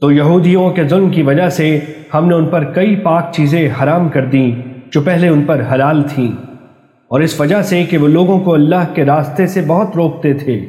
تو یہودیوں کے ظلم کی وجہ سے ہم نے ان پر کئی پاک چیزیں حرام کر دیں جو پہلے ان پر حلال تھیں اور اس وجہ سے کہ وہ لوگوں کو اللہ کے راستے سے بہت روکتے تھے۔